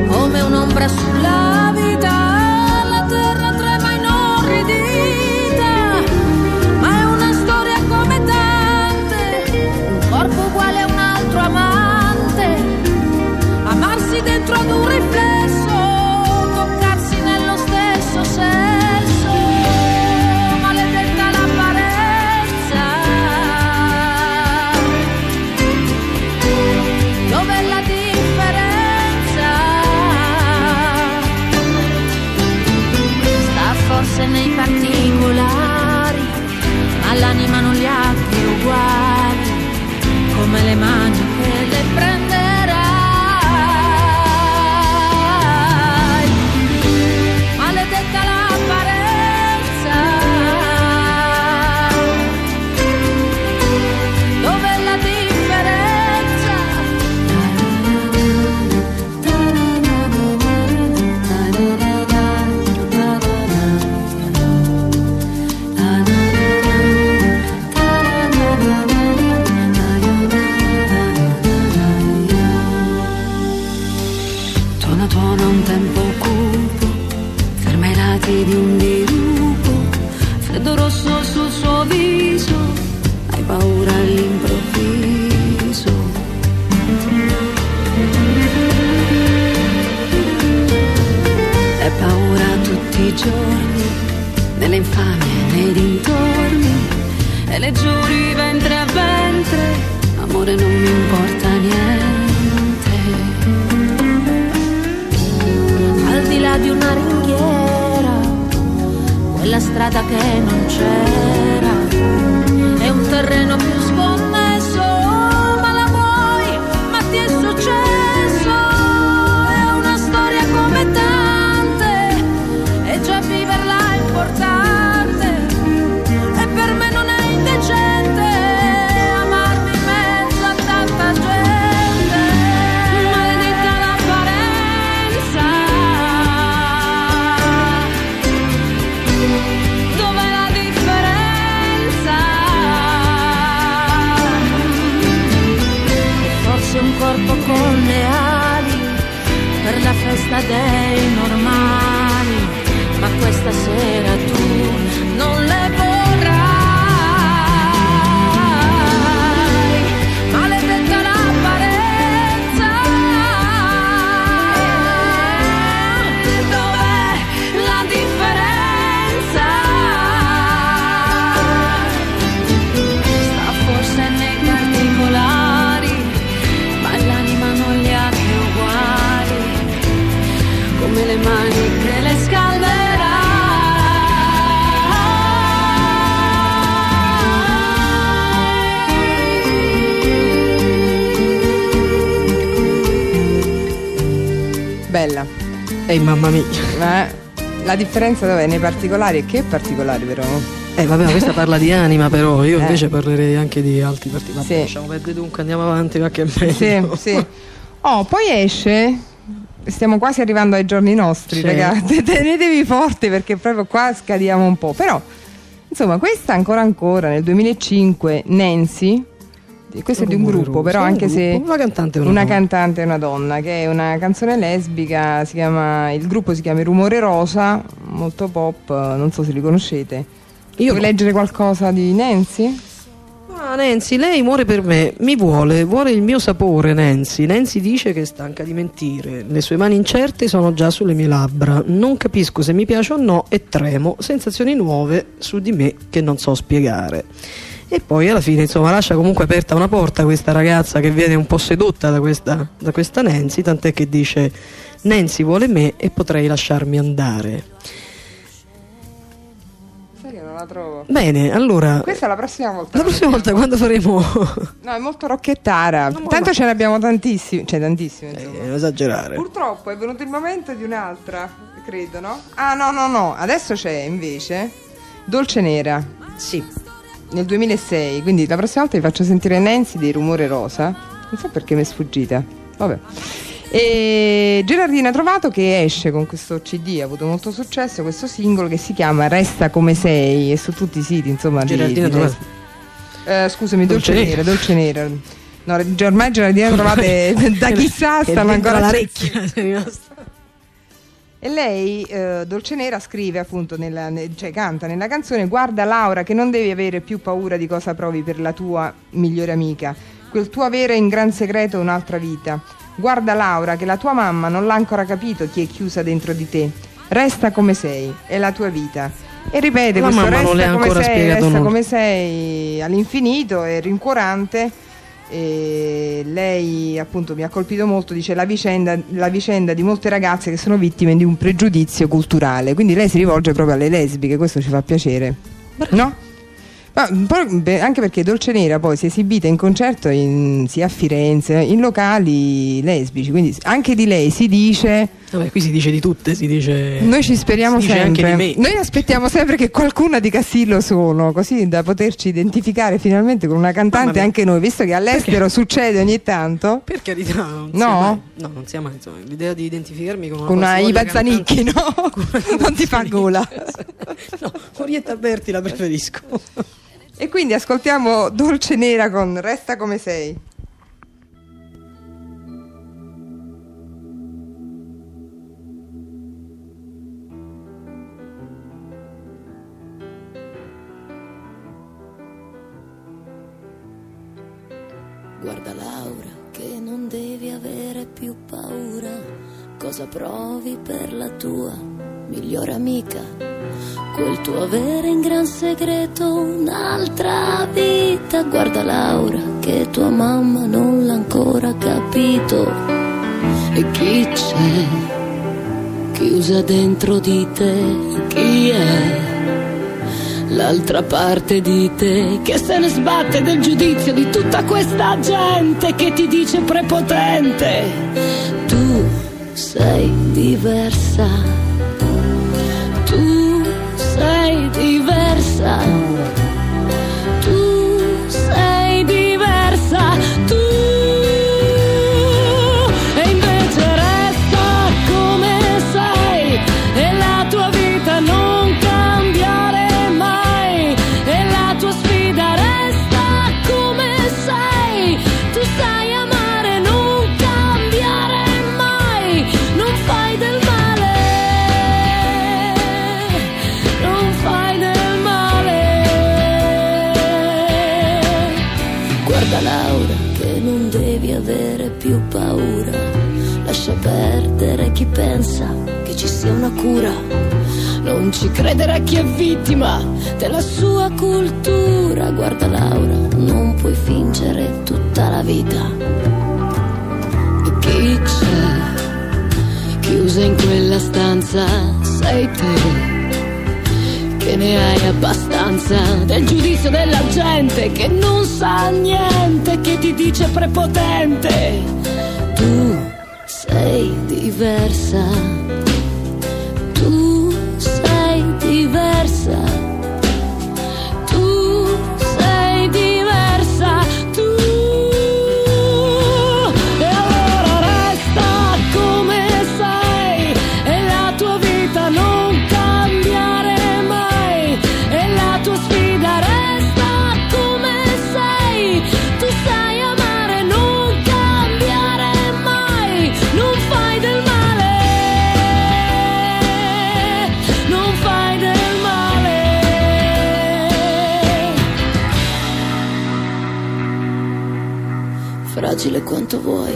come un'ombra sulla vita, la terra trema inorridita, ma è una storia come tante, un corpo uguale a un altro amante, amarsi dentro ad un riflesso, la differenza dov'è? Nei particolari? E che particolari però? Eh vabbè, ma questa parla di anima però, io Eh. invece parlerei anche di altri particolari. Sì. Lasciamo perdere dunque, andiamo avanti, va che è meglio. Sì, sì. Oh, poi esce. Stiamo quasi arrivando ai giorni nostri, Sì. ragazzi. *laughs* Tenetevi forti perché proprio qua scadiamo un po'. Però, insomma, questa ancora ancora nel 2005 Nancy. Questo è di un gruppo, però un anche se gruppo, una cantante una una donna. cantante e una donna, che è una canzone lesbica, si chiama, il gruppo si chiama Il Rumore Rosa, molto pop, non so se li conoscete. Io Vuoi no. leggere qualcosa di Nancy? Ah, Nancy, lei muore per me, mi vuole, vuole il mio sapore, Nancy. Nancy dice che è stanca di mentire. Le sue mani incerte sono già sulle mie labbra. Non capisco se mi piace o no e tremo. Sensazioni nuove su di me che non so spiegare. E poi alla fine, insomma, lascia comunque aperta una porta questa ragazza che viene un po' sedotta da questa, da questa Nancy, tant'è che dice Nancy vuole me e potrei lasciarmi andare. Sai che non la trovo. Bene, allora, Questa è la prossima volta. la prossima volta quando faremo... No, è molto rocchettara. No, ma- Tanto ce ne abbiamo tantissimi, cioè tantissimi. Eh, esagerare. Purtroppo è venuto il momento di un'altra, credo, no? Ah, no, no, no. Adesso c'è invece Dolce Nera Sì. Nel 2006. Quindi la prossima volta vi faccio sentire Nancy dei Rumore Rosa. Non so perché mi è sfuggita. Vabbè. E Gerardina Trovato che esce con questo CD, ha avuto molto successo, questo singolo che si chiama Resta come sei e su tutti i siti, insomma, di- Gerardina di, Trovato. Eh, scusami, Dolce, Dolce Nera, Dolce Nera. No, ormai Gerardina *laughs* Trovate da chissà stanno ancora la parecchio. recchia. sei *laughs* rimasta. E lei, eh, Dolce Nera, scrive appunto, nella, ne- cioè canta nella canzone Guarda Laura che non devi avere più paura di cosa provi per la tua migliore amica. Quel tuo avere in gran segreto un'altra vita. Guarda Laura che la tua mamma non l'ha ancora capito chi è chiusa dentro di te. Resta come sei, è la tua vita. E ripete La questo resta come sei, resta come sei all'infinito, è rincuorante. E lei appunto mi ha colpito molto, dice la vicenda, la vicenda di molte ragazze che sono vittime di un pregiudizio culturale, quindi lei si rivolge proprio alle lesbiche, questo ci fa piacere, no? Ma, anche perché Dolce Nera poi si è esibita in concerto in- sia a Firenze, in locali lesbici, quindi anche di lei si dice Vabbè, qui si dice di tutte, si dice. noi ci speriamo sempre. di me. Noi aspettiamo sempre che qualcuna dica sì lo sono, così da poterci identificare finalmente con una cantante anche noi, visto che all'estero succede ogni tanto. Per carità, non No? mai. No, non sia mai. Insomma, l'idea di identificarmi con una, Con una Iva Zanicchi, no? *laughs* Non ti fa gola. *laughs* no, Orietta Berti la preferisco. E quindi ascoltiamo Dolce Nera con Resta come sei. Guarda Laura che non devi avere più paura, cosa provi per la tua migliore amica. quel tuo avere in gran segreto un'altra vita. Guarda Laura che tua mamma non l'ha ancora capito. E chi c'è? Chiusa dentro di te, chi è? L'altra parte di te che se ne sbatte del giudizio di tutta questa gente che ti dice prepotente. Tu sei diversa. Tu sei diversa. Perdere chi pensa che ci sia una cura. Non ci credere chi è vittima della sua cultura. Guarda Laura, non puoi fingere tutta la vita. E chi c'è? Chiusa in quella stanza sei te che ne hai abbastanza del giudizio della gente che non sa niente, che ti dice prepotente. Sei diversa. Quanto vuoi,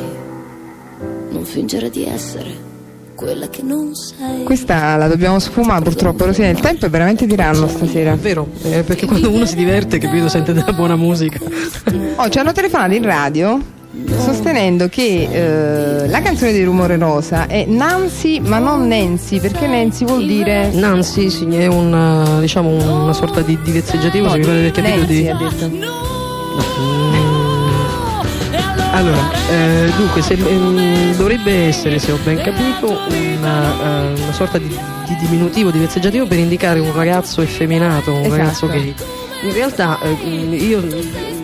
non fingere di essere quella che non sei. Questa la dobbiamo sfumare purtroppo, Rosina. Il tempo è veramente tiranno stasera. È vero, eh, perché quando uno si diverte, capito, sente della buona musica. Oh, ci hanno telefonato in radio sostenendo che eh, la canzone di Rumore Rosa è Nancy, ma non Nancy, perché Nancy vuol dire. Nancy sì, è un, diciamo, una sorta di, di vezzeggiativo, No, se mi pare di Nancy di... ha detto. Mm. Allora, eh, dunque, se- ehm, dovrebbe essere, se ho ben capito, una, eh, una sorta di, di diminutivo, di vezzeggiativo per indicare un ragazzo effeminato, un Esatto. ragazzo gay. In realtà eh, io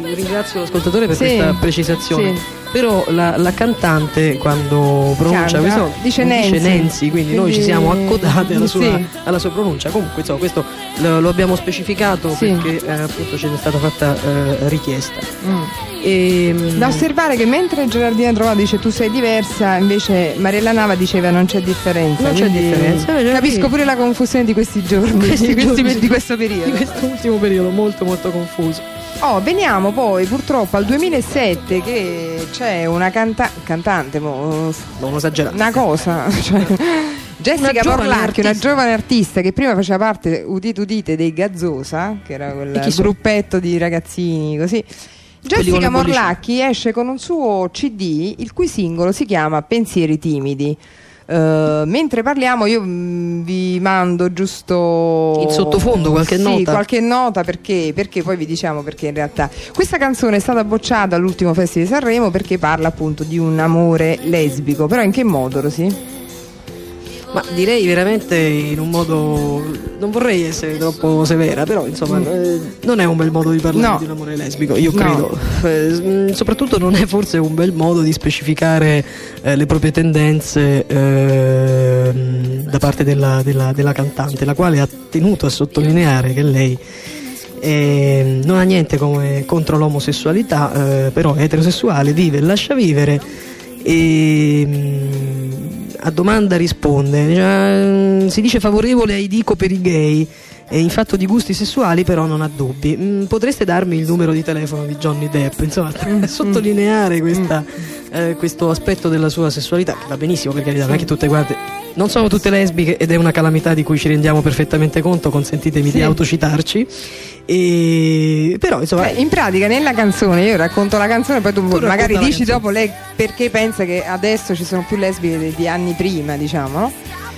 ringrazio l'ascoltatore per Sì, questa precisazione. sì. Però la, la cantante quando pronuncia Canta, questo dice Nancy. quindi, noi ci Quindi- siamo accodati alla sua, Sì. alla sua pronuncia. Comunque insomma, questo lo, lo abbiamo specificato perché eh, appunto ce n'è stata fatta eh, richiesta. Mm. E, mm, Da osservare che mentre Gerardina Trova dice tu sei diversa, invece Mariella Nava diceva non c'è differenza. Non c'è differenza, Capisco pure la confusione di questi giorni, Questi *laughs* di, questi- giorni. di questo periodo. di questo ultimo periodo molto molto confuso. Oh, veniamo poi purtroppo al 2007 che c'è una canta- cantante, mo, Non esagerare. una cosa, *laughs* cioè, Jessica Una una giovane artista che prima faceva parte, udite udite, dei Gazzosa, che era quel gruppetto di ragazzini così. Jessica. Morlacchi esce con un suo CD, il cui singolo si chiama Pensieri timidi. Eh, mentre parliamo io mm, vi mando giusto In sottofondo qualche Sì, nota? qualche nota perché, perché poi vi diciamo perché in realtà questa canzone è stata bocciata all'ultimo Festival di Sanremo perché parla appunto di un amore lesbico però in che modo Rosì? Ma direi veramente in un modo. Non vorrei essere troppo severa, però insomma, eh, non è un bel modo di parlare Mm. No. di un amore lesbico, io No. credo. Eh, mm, soprattutto non è forse un bel modo di specificare eh, le proprie tendenze ehm, da parte della, della- della cantante, la quale ha tenuto a sottolineare che lei. eh, non ha niente come contro l'omosessualità, eh, però è eterosessuale, vive e lascia vivere e mm, a domanda risponde cioè, si dice favorevole ai dico per i gay e in fatto di gusti sessuali però non ha dubbi Mm, potreste darmi il numero di telefono di Johnny Depp insomma sottolineare questa, eh, questo aspetto della sua sessualità che va benissimo per carità non è che tutte quante Non sono tutte lesbiche ed è una calamità di cui ci rendiamo perfettamente conto, consentitemi Sì. di autocitarci. E... Però insomma, Beh, in pratica nella canzone, io racconto la canzone, poi tu, racconta magari dici dopo lei perché pensa che adesso ci sono più lesbiche di, di anni prima, diciamo, no?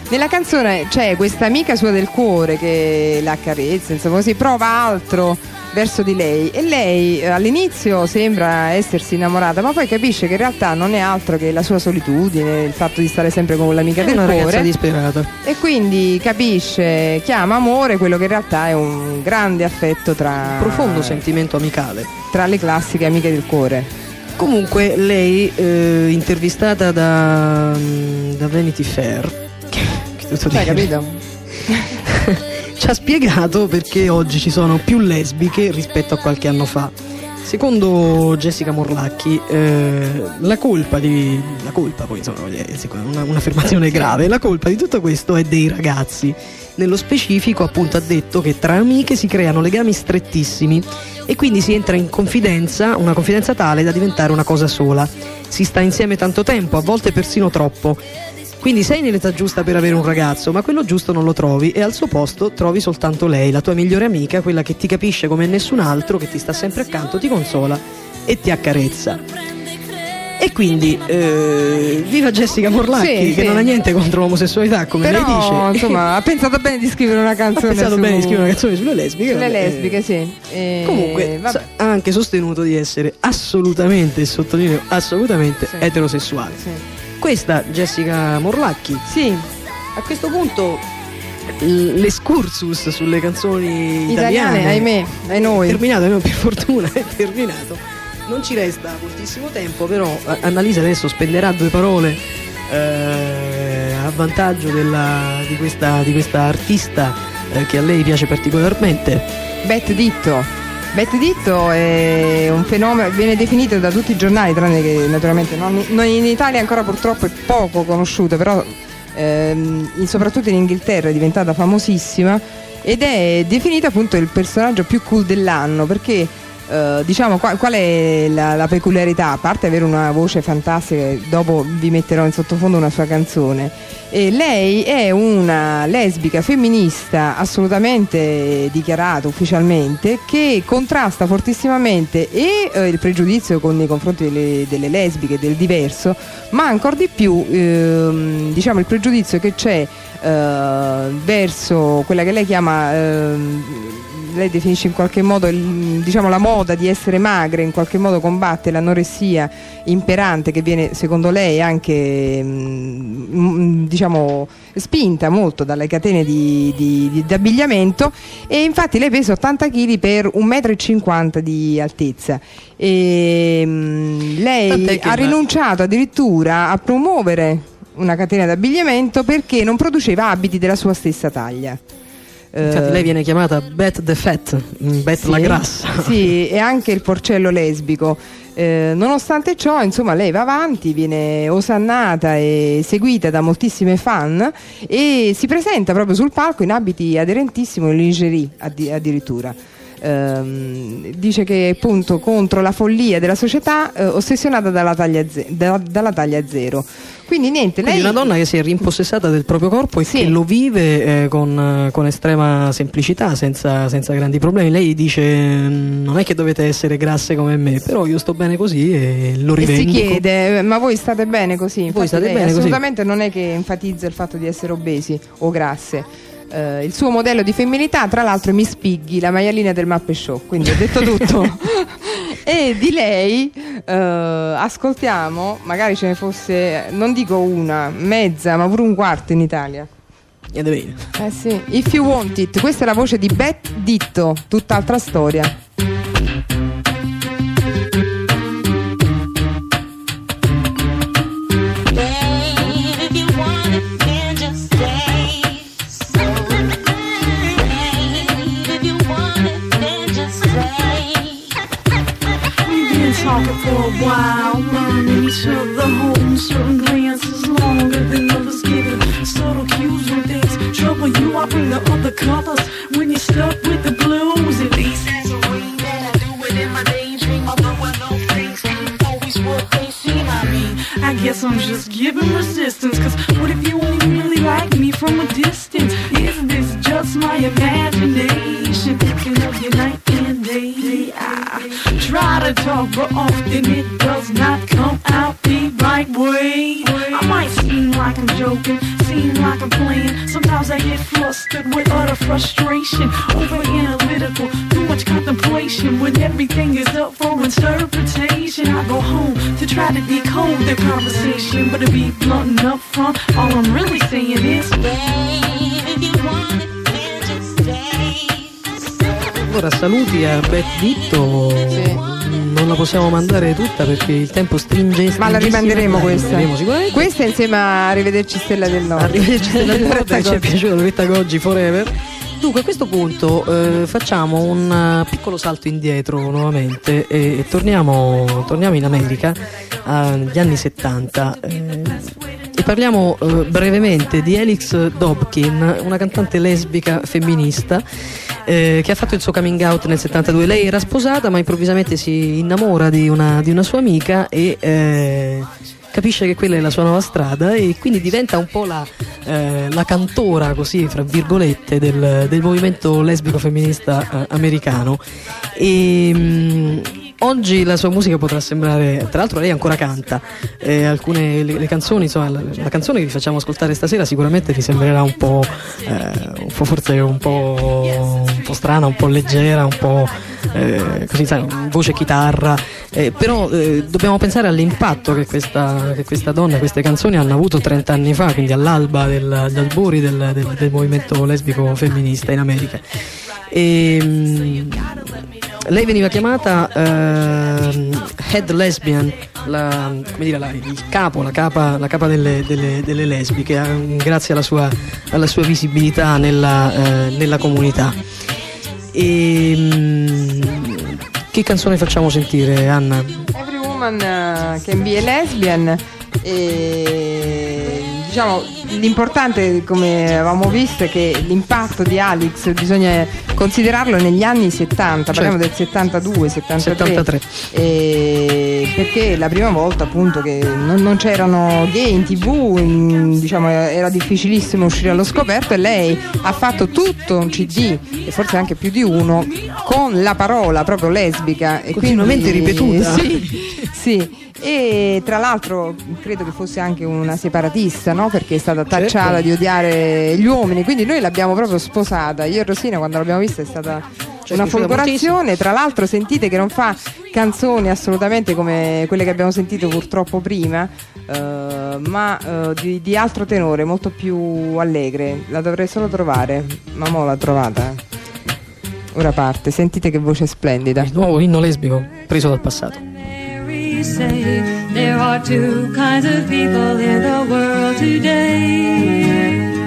Nella canzone c'è questa amica sua del cuore che la accarezza, insomma così, prova altro verso di lei e lei eh, all'inizio sembra essersi innamorata, ma poi capisce che in realtà non è altro che la sua solitudine, il fatto di stare sempre con l'amica è del una cuore. disperata. E quindi capisce, chiama amore quello che in realtà è un grande affetto tra, Profondo sentimento amicale. tra le classiche amiche del cuore. Comunque lei, eh, intervistata da, mm, da Vanity Fair, *laughs* che, che tutto Hai capito? *laughs* ci ha spiegato perché oggi ci sono più lesbiche rispetto a qualche anno fa. Secondo Jessica Morlacchi, eh, la colpa di. La colpa, poi insomma, una, un'affermazione grave. La colpa di tutto questo è dei ragazzi. Nello specifico, appunto, ha detto che tra amiche si creano legami strettissimi e quindi si entra in confidenza, una confidenza tale da diventare una cosa sola. Si sta insieme tanto tempo, a volte persino troppo. Quindi sei nell'età giusta per avere un ragazzo, ma quello giusto non lo trovi e al suo posto trovi soltanto lei, la tua migliore amica, quella che ti capisce come nessun altro, che ti sta sempre accanto, ti consola e ti accarezza. E quindi, eh, viva Jessica Morlacchi, Sì, che sì. non ha niente contro l'omosessualità, come Però, lei dice. insomma, ha pensato bene di scrivere una *laughs* ha canzone pensato su- bene di scrivere una canzone sulle lesbiche. sulle vabbè, lesbiche, sì. E- Comunque vabbè. ha anche sostenuto di essere assolutamente, e sottolineo assolutamente, Sì. eterosessuale. Questa Jessica Morlacchi Sì, a questo punto l'escursus sulle canzoni italiane, italiane ahimè, ai è noi. terminato, no, per fortuna *laughs* è terminato. Non ci resta moltissimo tempo, però eh, Annalisa adesso spenderà due parole eh, a vantaggio della- di, questa, di questa artista eh, che a lei piace particolarmente. Bette Ditto. Bette Ditto è un fenomeno, viene definito da tutti i giornali, tranne che naturalmente non, non in Italia ancora purtroppo è poco conosciuto, però ehm, soprattutto in Inghilterra è diventata famosissima ed è definita appunto il personaggio più cool dell'anno perché eh, diciamo qual, qual è la, la peculiarità? A parte avere una voce fantastica, dopo vi metterò in sottofondo una sua canzone. E lei è una lesbica femminista assolutamente dichiarata ufficialmente che contrasta fortissimamente e eh, il pregiudizio con, nei confronti delle, delle lesbiche, del diverso, ma ancora di più ehm, diciamo il pregiudizio che c'è eh, verso quella che lei chiama ehm, lei definisce in qualche modo il- diciamo, la moda di essere magre, in qualche modo combatte l'anoressia imperante che viene secondo lei anche mm, mm, diciamo, spinta molto dalle catene di, di- di- d'abbigliamento e infatti lei pesa 80 kg per 1,50 m di altezza. E, mm, lei ha rinunciato addirittura a promuovere una catena d'abbigliamento perché non produceva abiti della sua stessa taglia. Infatti Eh, lei viene chiamata Bet the Fat, mm, Bet la sì, grassa. *laughs* Sì, e anche il porcello lesbico. Eh, nonostante ciò, insomma, lei va avanti, viene osannata e seguita da moltissime fan e si presenta proprio sul palco in abiti aderentissimo, in lingerie addi- addirittura. Ehm, dice che appunto contro la follia della società eh, ossessionata dalla taglia, ze- da- dalla taglia zero. Quindi niente, Quindi lei una donna che si è rimpossessata del proprio corpo e Sì. che lo vive eh, con, eh, con estrema semplicità, senza, senza grandi problemi. Lei dice: "Mm, Non è che dovete essere grasse come me, però io sto bene così e lo E si rivendico. chiede, ma voi state bene così? Infatti state lei bene così? assolutamente non è che enfatizza il fatto di essere obesi o grasse. Eh, il suo modello di femminilità, tra l'altro, è Miss Piggy, la maialina del Mappe Show, quindi ho detto tutto. *laughs* e di lei eh, ascoltiamo, magari ce ne fosse, non dico una, mezza, ma pure un quarto in Italia. È bene. Eh sì, If You Want It, questa è la voce di Beth Ditto, tutt'altra storia. Allora, saluti a Beth Ditto. Non la possiamo mandare tutta perché il tempo stringe. Ma la rimanderemo questa. Questa insieme a Arrivederci Stella del Nord. Arrivederci Stella del *laughs* Nord, ci è Goggi. piaciuto Loretta Goggi Forever. Dunque a questo punto eh, facciamo un eh, piccolo salto indietro nuovamente e, e torniamo, torniamo in America agli anni 70 eh, e parliamo eh, brevemente di Elix Dobkin, una cantante lesbica femminista eh, che ha fatto il suo coming out nel 72. Lei era sposata ma improvvisamente si innamora di una, di una sua amica e eh, capisce che quella è la sua nuova strada e quindi diventa un po' la, eh, la cantora, così fra virgolette, del, del movimento lesbico femminista eh, americano. E, mm, oggi la sua musica potrà sembrare, tra l'altro lei ancora canta, eh, alcune le, le canzoni, insomma la, la canzone che vi facciamo ascoltare stasera sicuramente vi sembrerà un po', eh, un po' forse un po', po' strana, un po' leggera, un po' eh, così, sai, voce chitarra, eh, però eh, dobbiamo pensare all'impatto che questa, che questa donna, queste canzoni hanno avuto 30 anni fa, quindi all'alba del, agli albori del, del- del movimento lesbico femminista in America. E, mm, lei veniva chiamata ehm, head lesbian, la- dire, la- il capo, la capa, la capa delle, delle- delle lesbiche, eh, grazie alla sua, alla sua visibilità nella, eh, nella comunità. E, mm, che canzone facciamo sentire, Anna? Every woman uh, can be a lesbian e diciamo l'importante come avevamo visto è che l'impatto di Alex bisogna considerarlo negli anni 70, parliamo del 72, 73, 73. e perché la prima volta appunto che non, non c'erano gay in tv, in- diciamo era difficilissimo uscire allo scoperto e lei ha fatto tutto un cd e forse anche più di uno con la parola proprio lesbica e Continuamente quindi- ripetuta. *laughs* Sì, sì. E tra l'altro credo che fosse anche una separatista, no? Perché è stata tacciata Certo. di odiare gli uomini, quindi noi l'abbiamo proprio sposata. Io e Rosina quando l'abbiamo vista è stata una piaciuta folgorazione. Tra l'altro sentite che non fa canzoni assolutamente come quelle che abbiamo sentito purtroppo prima, eh, ma eh, di, di altro tenore, molto più allegre. La dovrei solo trovare, ma mo l'ha trovata. Ora parte, sentite che voce splendida. Il nuovo inno lesbico preso dal passato. Mary say there are two kinds of people in the world today.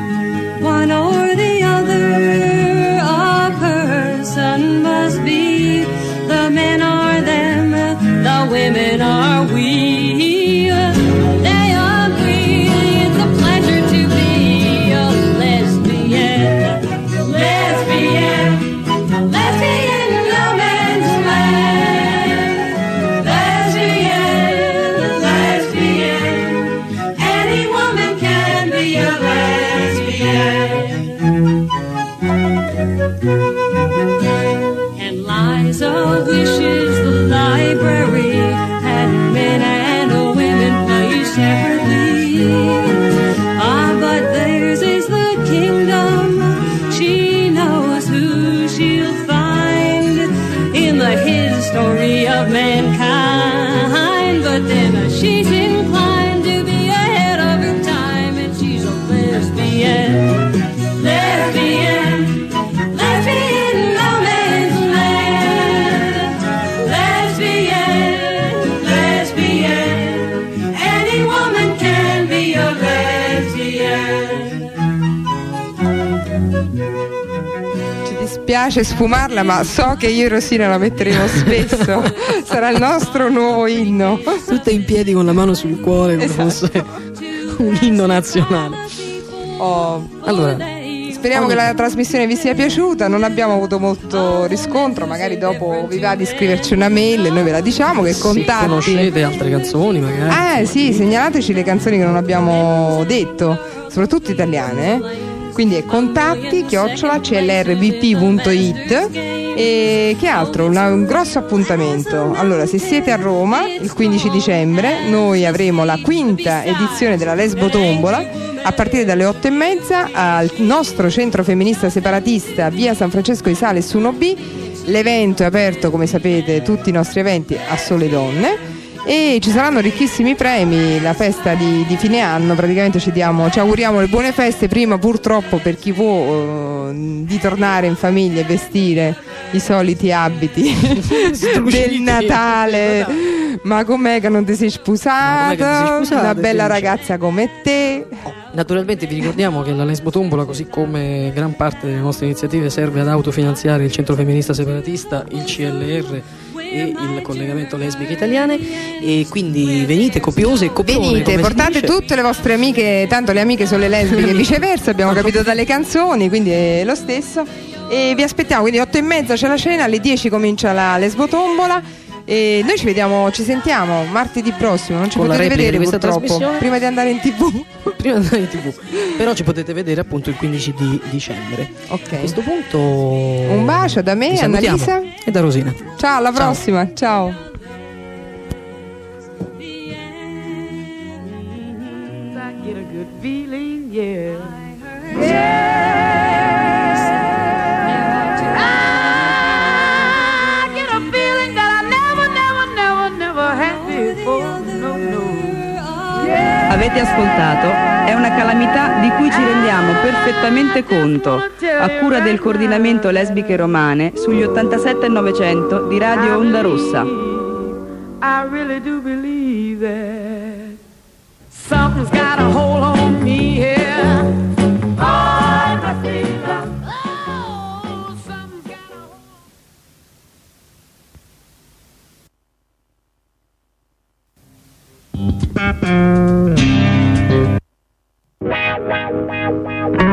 Dispiace sfumarla, ma so che io e Rosina la metteremo spesso. *laughs* Sarà il nostro nuovo inno. Tutte in piedi con la mano sul cuore come Esatto. fosse un inno nazionale. Oh, Allora, speriamo che la trasmissione vi sia piaciuta. Non abbiamo avuto molto riscontro. Magari dopo vi va di scriverci una mail e noi ve la diciamo. Che se contatti. conoscete altre canzoni magari. Eh sì, segnalateci le canzoni che non abbiamo detto. soprattutto italiane. Quindi è contatti chiocciola clrvp.it e che altro? Una- un grosso appuntamento. Allora, se siete a Roma il 15 dicembre, noi avremo la quinta edizione della Lesbo Tombola a partire dalle 8 e mezza al nostro centro femminista separatista via San Francesco di Sales 1B. L'evento è aperto, come sapete, tutti i nostri eventi a sole donne e ci saranno ricchissimi premi, la festa di, di fine anno, praticamente ci, diamo, ci auguriamo le buone feste, prima purtroppo per chi può eh, di tornare in famiglia e vestire i soliti abiti del Natale, ma com'è che non ti sei sposato, una bella ragazza come te. Naturalmente vi ricordiamo che la Lesbo Tombola, così come gran parte delle nostre iniziative, serve ad autofinanziare il Centro Femminista Separatista, il CLR e il collegamento lesbiche italiane e quindi venite copiose e copione Venite, portate tutte le vostre amiche, tanto le amiche sono le lesbiche e viceversa, abbiamo capito dalle canzoni, quindi è lo stesso. E vi aspettiamo, quindi 8 e mezza c'è la cena, alle 10 comincia la lesbotombola. E noi ci vediamo, ci sentiamo martedì prossimo, non ci Con potete vedere purtroppo, trasmissione. prima di andare in tv. *laughs* prima di andare in tv però ci potete vedere appunto il 15 di dicembre a Ok. questo punto Un bacio da me. Annalisa. e da Rosina Ciao, alla Ciao. prossima, ciao. A yeah. Avete ascoltato? È una calamità di cui ci rendiamo perfettamente conto, a cura del coordinamento lesbiche romane sugli 87 e 900 di Radio Onda Rossa. Oh, I Wow, wow, wow, wow.